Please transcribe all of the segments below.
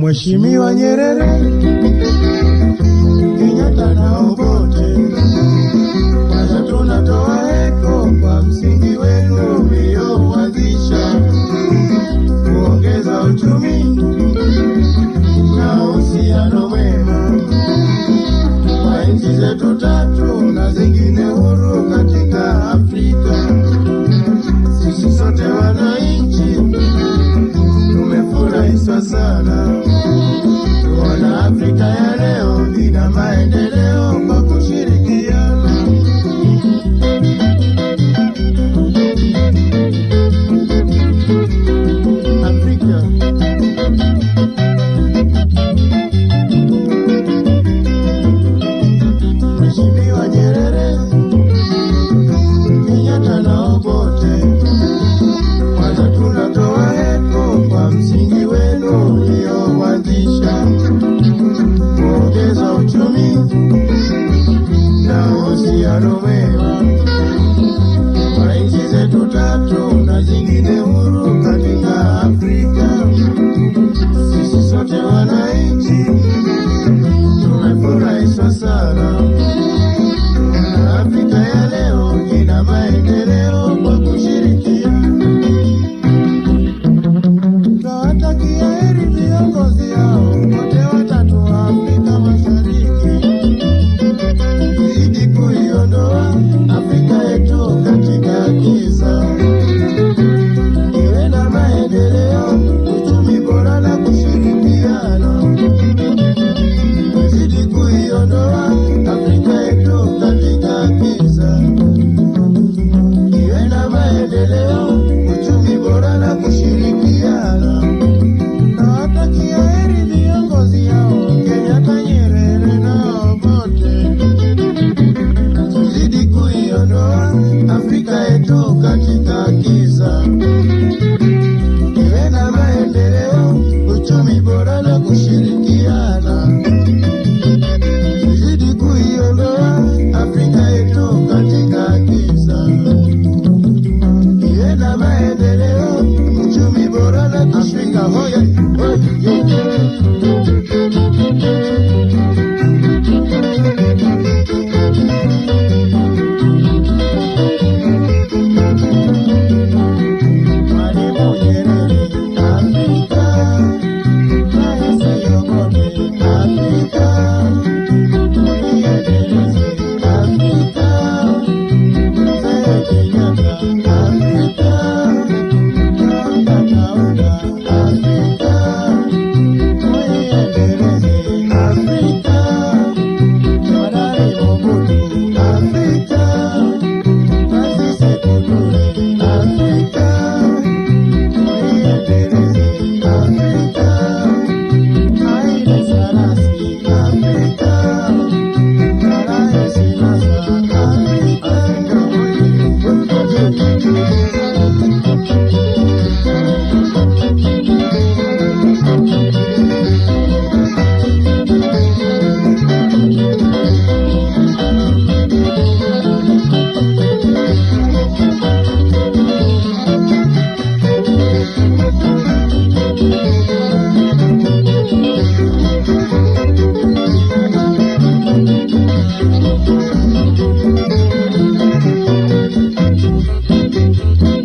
Mheshimiwa Nyerere, Kenyatta na Obote, sasa tunatoa heko kwa msingi wenu mliouanzisha kuongeza uchumi na uhusiano mwema kwa nchi zetu tatu na zingine huru katika Afrika. Sisi sote wananchi tumefurahishwa sana si ya lo veo.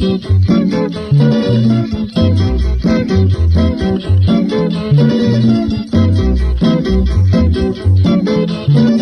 Thank you.